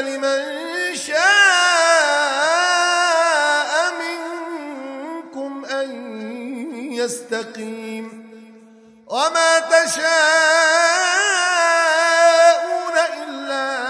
لمن شاء منكم أن يستقيم وما تشاءون إلا